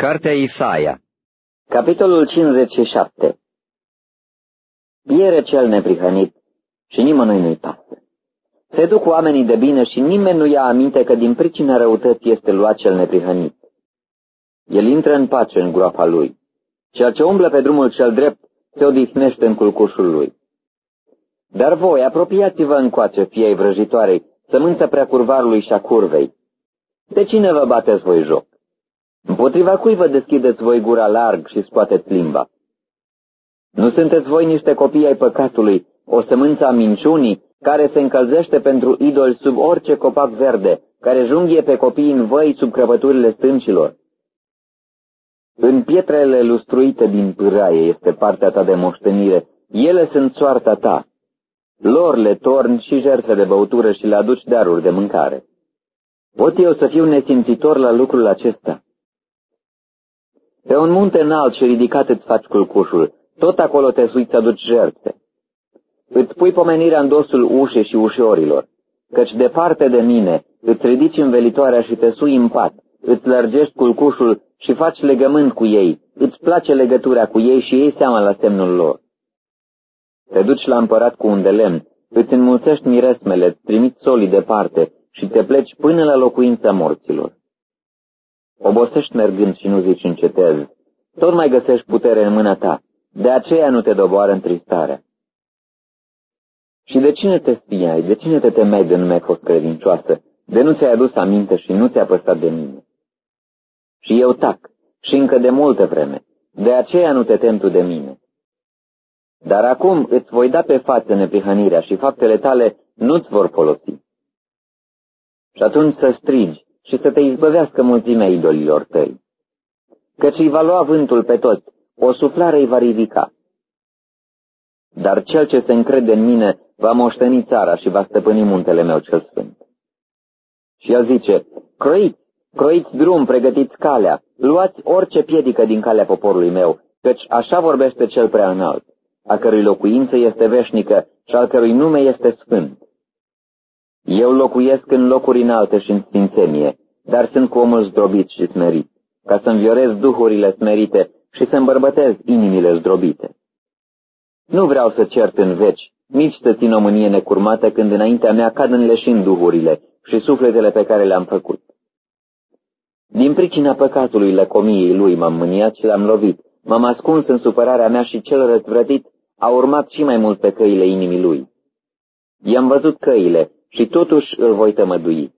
Cartea Isaia Capitolul 57 Piere cel neprihănit și nimănui nu-i pasă. Se duc oamenii de bine și nimeni nu ia aminte că din pricina răutății este luat cel neprihănit. El intră în pace în groapa lui. Ceea ce umblă pe drumul cel drept se odihnește în culcușul lui. Dar voi apropiați-vă încoace, fiei vrăjitoarei, sămânța preacurvarului și a curvei. De cine vă bateți voi joc? Împotriva cui vă deschideți voi gura larg și scoateți limba? Nu sunteți voi niște copii ai păcatului, o sămânță a minciunii, care se încălzește pentru idol sub orice copac verde, care junghie pe copii în văi sub crăpăturile stâncilor? În pietrele lustruite din pâraie este partea ta de moștenire, ele sunt soarta ta. Lor le torni și jertfe de băutură și le aduci daruri de mâncare. Pot eu să fiu nesimțitor la lucrul acesta? Pe un munte înalt și ridicat îți faci culcușul, tot acolo te sui să aduci jertfe. Îți pui pomenirea în dosul ușei și ușorilor, căci departe de mine îți ridici învelitoarea și te sui în pat, îți lărgești culcușul și faci legământ cu ei, îți place legătura cu ei și ei seama la semnul lor. Te duci la împărat cu un de lemn, îți înmulțești miresmele, îți trimiți solii departe și te pleci până la locuința morților. Obosești mergând și nu zici încetezi. Tot mai găsești putere în mâna ta. De aceea nu te doboară întristarea. Și de cine te spiai? De cine te temeai de nu mi-ai fost credincioasă? De nu ți-ai adus aminte și nu ți-a păsat de mine? Și eu tac, și încă de multă vreme. De aceea nu te tem tu de mine. Dar acum îți voi da pe față neprihănirea și faptele tale nu-ți vor folosi. Și atunci să strigi, și să te izbăvească mulțimea idolilor tăi. Căci îi va lua vântul pe toți, o suflare îi va ridica. Dar cel ce se încrede în mine va moșteni țara și va stăpâni muntele meu cel sfânt. Și el zice, croiți, croiți drum, pregătiți calea, luați orice piedică din calea poporului meu, căci așa vorbește cel prea înalt, a cărui locuință este veșnică și al cărui nume este sfânt. Eu locuiesc în locuri înalte și în sfințenie, dar sunt cu omul zdrobit și smerit, ca să înviorez duhurile smerite și să îmbărbătez inimile zdrobite. Nu vreau să cert în veci, nici să țin o mânie necurmată când înaintea mea cad în leșin duhurile și sufletele pe care le-am făcut. Din pricina păcatului lăcomiei lui m-am mâniat și l-am lovit, m-am ascuns în supărarea mea și cel răzvrătit a urmat și mai mult pe căile inimii lui. I-am văzut căile și totuși îl voi tămădui.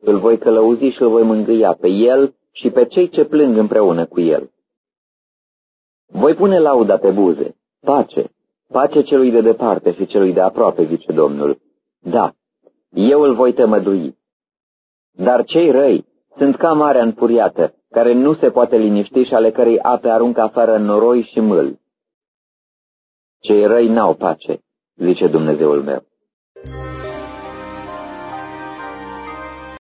Îl voi călăuzi și îl voi mângâia pe el și pe cei ce plâng împreună cu el. Voi pune lauda pe buze, pace, pace celui de departe și celui de aproape, zice Domnul. Da, eu îl voi tămădui. Dar cei răi sunt ca marea înfuriată, care nu se poate liniști și ale cărei ape aruncă afară noroi și mâl. Cei răi n-au pace, zice Dumnezeul meu.